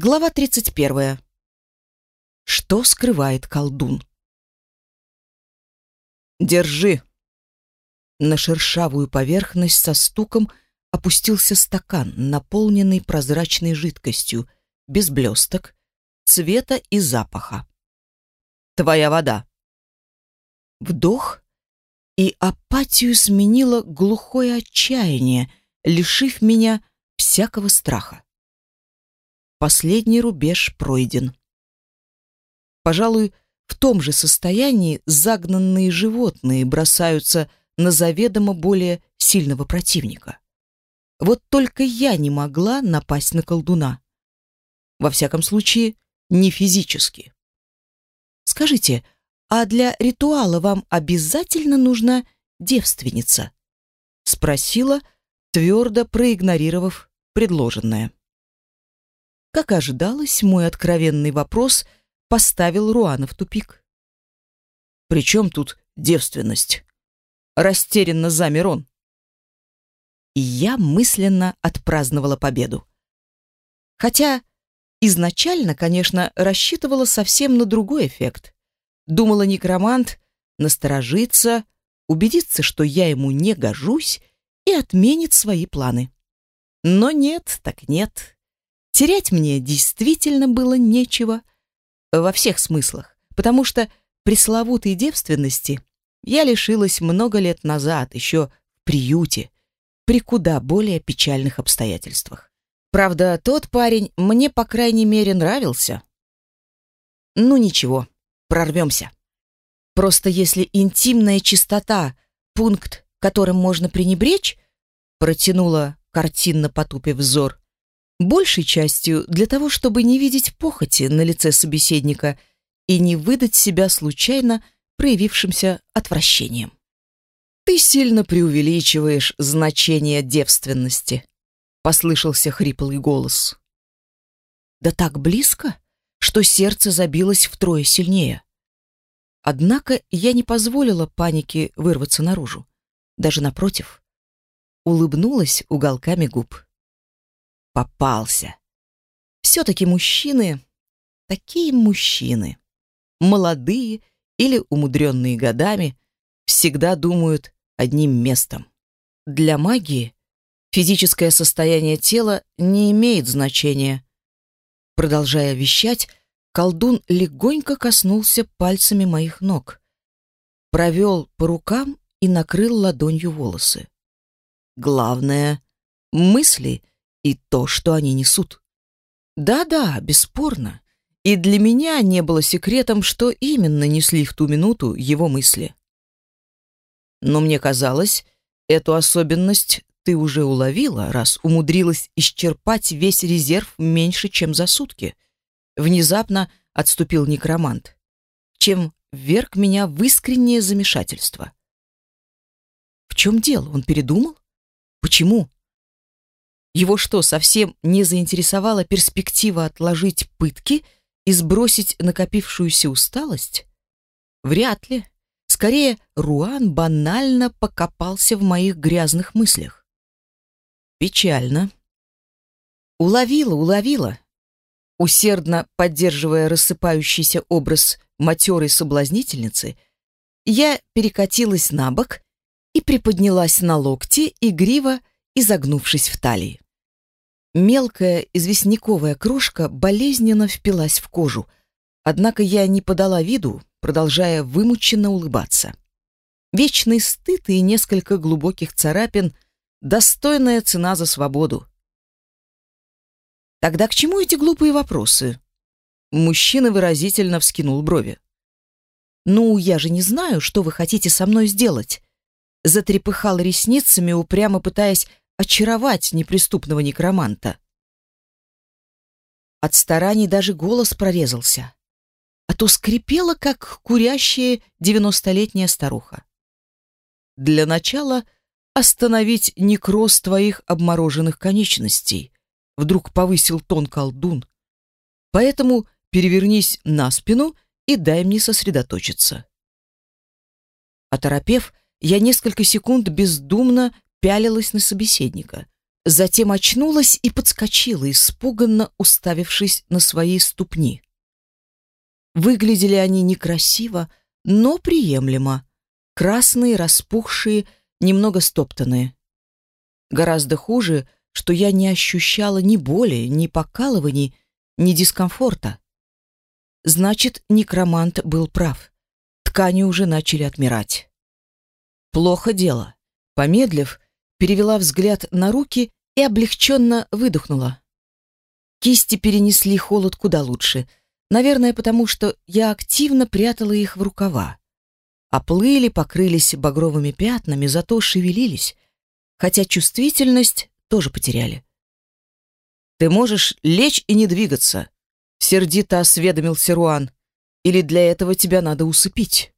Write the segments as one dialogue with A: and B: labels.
A: Глава 31. Что скрывает колдун? Держи. На шершавую поверхность со стуком опустился стакан, наполненный прозрачной жидкостью, без блесток, цвета и запаха. Твоя вода. Вдох, и апатию сменило глухое отчаяние, лишив меня всякого страха. Последний рубеж пройден. Пожалуй, в том же состоянии загнанные животные бросаются на заведомо более сильного противника. Вот только я не могла напасть на колдуна. Во всяком случае, не физически. Скажите, а для ритуала вам обязательно нужна девственница? Спросила, твердо проигнорировав предложенное. Как ожидалось, мой откровенный вопрос поставил Руана в тупик. «При чем тут девственность?» Растерянно замер он. И я мысленно отпраздновала победу. Хотя изначально, конечно, рассчитывала совсем на другой эффект. Думала некромант насторожиться, убедиться, что я ему не гожусь, и отменит свои планы. Но нет, так нет. Терять мне действительно было нечего во всех смыслах, потому что пресловутой девственности я лишилась много лет назад, еще в приюте, при куда более печальных обстоятельствах. Правда, тот парень мне, по крайней мере, нравился. Ну ничего, прорвемся. Просто если интимная чистота — пункт, которым можно пренебречь, протянула, картинно потупив взор, большей частью для того, чтобы не видеть похоти на лице собеседника и не выдать себя случайно проявившимся отвращением. «Ты сильно преувеличиваешь значение девственности», — послышался хриплый голос. «Да так близко, что сердце забилось втрое сильнее». Однако я не позволила панике вырваться наружу. Даже напротив. Улыбнулась уголками губ. Попался. Все-таки мужчины, такие мужчины, молодые или умудренные годами, всегда думают одним местом. Для магии физическое состояние тела не имеет значения. Продолжая вещать, колдун легонько коснулся пальцами моих ног, провел по рукам и накрыл ладонью волосы. Главное — мысли и то, что они несут. Да-да, бесспорно. И для меня не было секретом, что именно несли в ту минуту его мысли. Но мне казалось, эту особенность ты уже уловила, раз умудрилась исчерпать весь резерв меньше, чем за сутки. Внезапно отступил некромант, чем вверг меня в искреннее замешательство. В чем дело? Он передумал? Почему? Его что, совсем не заинтересовала перспектива отложить пытки и сбросить накопившуюся усталость? Вряд ли. Скорее, Руан банально покопался в моих грязных мыслях. Печально. Уловила, уловила. Усердно поддерживая рассыпающийся образ матерой соблазнительницы, я перекатилась на бок и приподнялась на локти, игриво изогнувшись в талии. Мелкая известняковая крошка болезненно впилась в кожу, однако я не подала виду, продолжая вымученно улыбаться. Вечный стыд и несколько глубоких царапин — достойная цена за свободу. Тогда к чему эти глупые вопросы? Мужчина выразительно вскинул брови. «Ну, я же не знаю, что вы хотите со мной сделать», затрепыхал ресницами, упрямо пытаясь очаровать неприступного некроманта. От стараний даже голос прорезался, а то скрипела, как курящая девяностолетняя старуха. Для начала остановить некроз твоих обмороженных конечностей, вдруг повысил тон колдун. Поэтому перевернись на спину и дай мне сосредоточиться. Оторопев, я несколько секунд бездумно пялилась на собеседника. Затем очнулась и подскочила, испуганно уставившись на свои ступни. Выглядели они некрасиво, но приемлемо. Красные, распухшие, немного стоптанные. Гораздо хуже, что я не ощущала ни боли, ни покалываний, ни дискомфорта. Значит, некромант был прав. Ткани уже начали отмирать. Плохо дело. Помедлив, перевела взгляд на руки и облегченно выдохнула. Кисти перенесли холод куда лучше. Наверное, потому что я активно прятала их в рукава. Оплыли, покрылись багровыми пятнами, зато шевелились, хотя чувствительность тоже потеряли. «Ты можешь лечь и не двигаться», — сердито осведомился Руан. «Или для этого тебя надо усыпить?»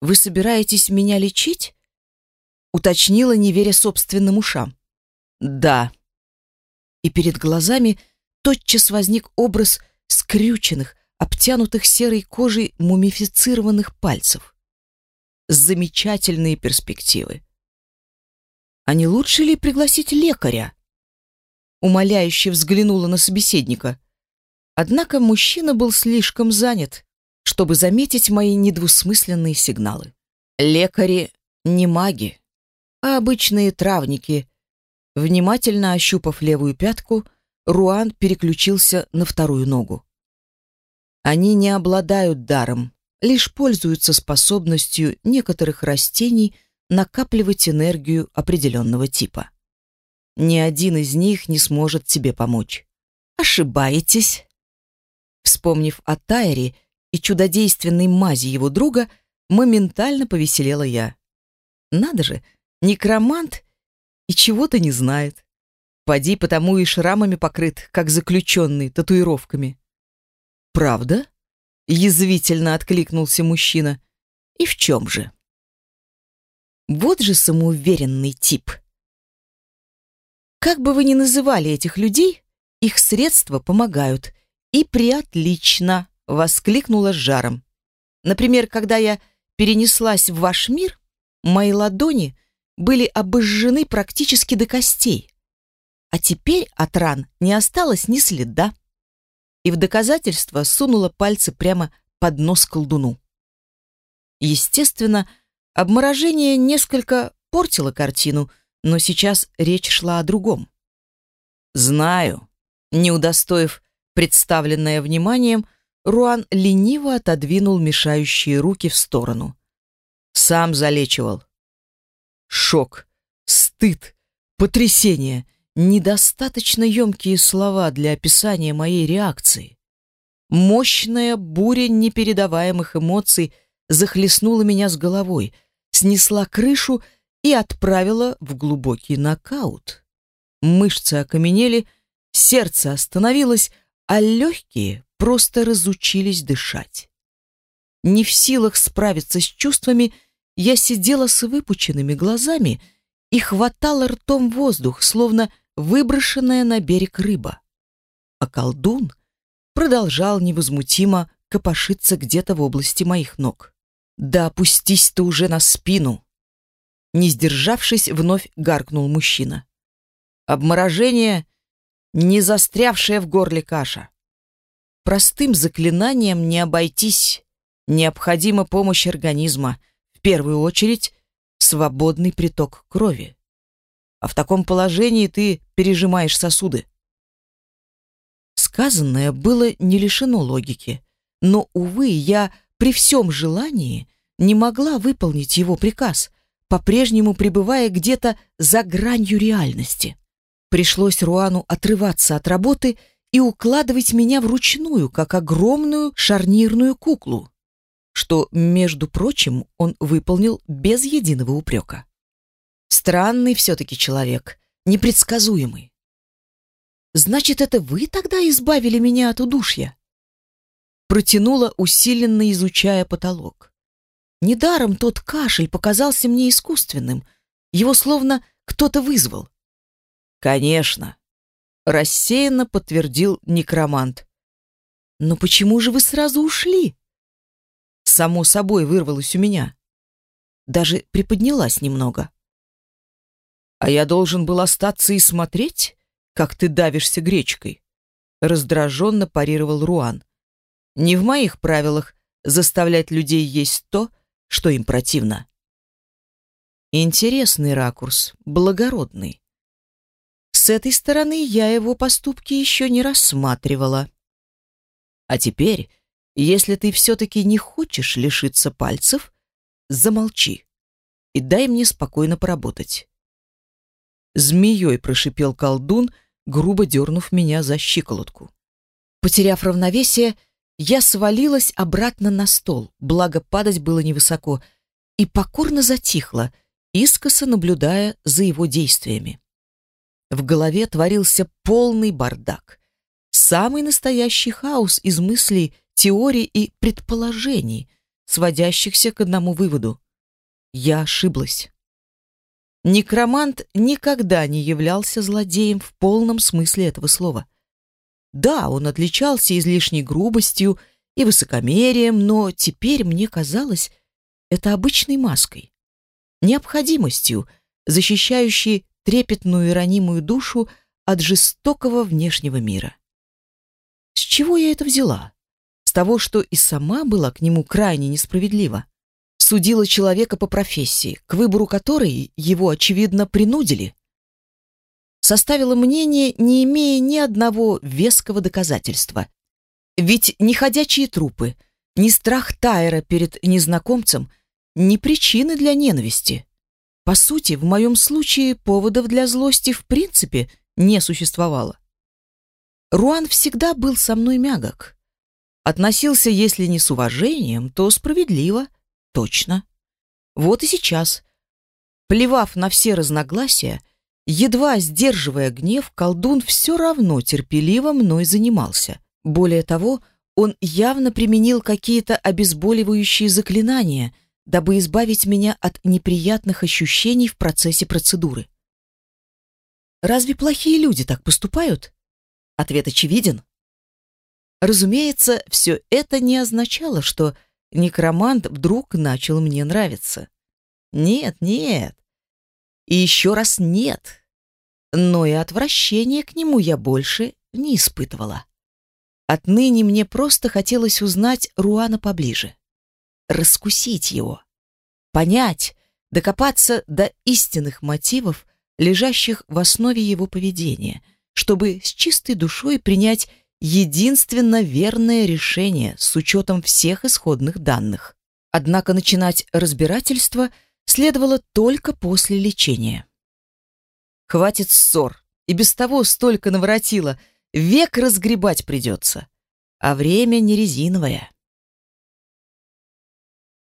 A: «Вы собираетесь меня лечить?» — уточнила, не веря собственным ушам. «Да». И перед глазами тотчас возник образ скрюченных, обтянутых серой кожей мумифицированных пальцев. Замечательные перспективы. А не лучше ли пригласить лекаря? Умоляюще взглянула на собеседника. Однако мужчина был слишком занят, чтобы заметить мои недвусмысленные сигналы. Лекари не маги, а обычные травники. Внимательно ощупав левую пятку, Руан переключился на вторую ногу. Они не обладают даром, лишь пользуются способностью некоторых растений накапливать энергию определенного типа. Ни один из них не сможет тебе помочь. Ошибаетесь. Вспомнив о Тайре и чудодейственной мази его друга, моментально повеселела я. Надо же, некромант и чего-то не знает. Поди потому и шрамами покрыт, как заключенный, татуировками. «Правда?» — язвительно откликнулся мужчина. «И в чем же?» Вот же самоуверенный тип. Как бы вы ни называли этих людей, их средства помогают. И приотлично, воскликнула с жаром. Например, когда я перенеслась в ваш мир, мои ладони были обожжены практически до костей. А теперь от ран не осталось ни следа и в доказательство сунула пальцы прямо под нос колдуну. Естественно, обморожение несколько портило картину, но сейчас речь шла о другом. «Знаю», не удостоив представленное вниманием, Руан лениво отодвинул мешающие руки в сторону. Сам залечивал. Шок, стыд, потрясение — недостаточно емкие слова для описания моей реакции. Мощная буря непередаваемых эмоций захлестнула меня с головой, снесла крышу и отправила в глубокий нокаут. Мышцы окаменели, сердце остановилось, а легкие просто разучились дышать. Не в силах справиться с чувствами, я сидела с выпученными глазами и хватала ртом воздух, словно выброшенная на берег рыба. А колдун продолжал невозмутимо копошиться где-то в области моих ног. «Да опустись ты уже на спину!» Не сдержавшись, вновь гаркнул мужчина. «Обморожение — не застрявшая в горле каша. Простым заклинанием не обойтись. Необходима помощь организма, первую очередь свободный приток крови а в таком положении ты пережимаешь сосуды. Сказанное было не лишено логики, но, увы, я при всем желании не могла выполнить его приказ, по-прежнему пребывая где-то за гранью реальности. Пришлось Руану отрываться от работы и укладывать меня вручную, как огромную шарнирную куклу, что, между прочим, он выполнил без единого упрека. Странный все-таки человек, непредсказуемый. Значит, это вы тогда избавили меня от удушья? Протянула, усиленно изучая потолок. Недаром тот кашель показался мне искусственным. Его словно кто-то вызвал. Конечно, рассеянно подтвердил некромант. Но почему же вы сразу ушли? Само собой вырвалось у меня. Даже приподнялась немного. А я должен был остаться и смотреть, как ты давишься гречкой. Раздраженно парировал Руан. Не в моих правилах заставлять людей есть то, что им противно. Интересный ракурс, благородный. С этой стороны я его поступки еще не рассматривала. А теперь, если ты все-таки не хочешь лишиться пальцев, замолчи и дай мне спокойно поработать. Змеей прошипел колдун, грубо дернув меня за щиколотку. Потеряв равновесие, я свалилась обратно на стол, благо падать было невысоко, и покорно затихла, искоса наблюдая за его действиями. В голове творился полный бардак. Самый настоящий хаос из мыслей, теорий и предположений, сводящихся к одному выводу. Я ошиблась. Некромант никогда не являлся злодеем в полном смысле этого слова. Да, он отличался излишней грубостью и высокомерием, но теперь мне казалось это обычной маской, необходимостью, защищающей трепетную и ранимую душу от жестокого внешнего мира. С чего я это взяла? С того, что и сама была к нему крайне несправедлива судила человека по профессии, к выбору которой его, очевидно, принудили. Составила мнение, не имея ни одного веского доказательства. Ведь ни ходячие трупы, ни страх Тайра перед незнакомцем не причины для ненависти. По сути, в моем случае поводов для злости в принципе не существовало. Руан всегда был со мной мягок. Относился, если не с уважением, то справедливо – Точно. Вот и сейчас. Плевав на все разногласия, едва сдерживая гнев, колдун все равно терпеливо мной занимался. Более того, он явно применил какие-то обезболивающие заклинания, дабы избавить меня от неприятных ощущений в процессе процедуры. Разве плохие люди так поступают? Ответ очевиден. Разумеется, все это не означало, что некромант вдруг начал мне нравиться. Нет, нет. И еще раз нет. Но и отвращения к нему я больше не испытывала. Отныне мне просто хотелось узнать Руана поближе. Раскусить его. Понять, докопаться до истинных мотивов, лежащих в основе его поведения, чтобы с чистой душой принять единственно верное решение с учетом всех исходных данных. Однако начинать разбирательство следовало только после лечения. Хватит ссор, и без того столько наворотило, век разгребать придется. А время не резиновое.